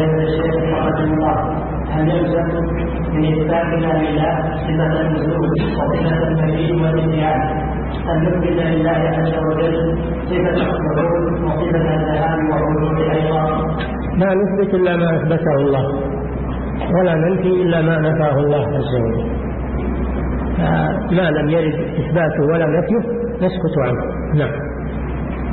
فضيلة الشيخ رحمه الله هل يلزم من إثباتنا لله صفة النزول وصفة النبي والإتيان أن نثبت لله عز وجل صفة الحلول وصفة الذهاب والرجوع أيضا ما نثبت إلا ما أثبته الله ولا ننفي إلا ما نفاه الله عز وجل. ما لم يرد إثباته ولا نفيه نسكت عنه. نعم.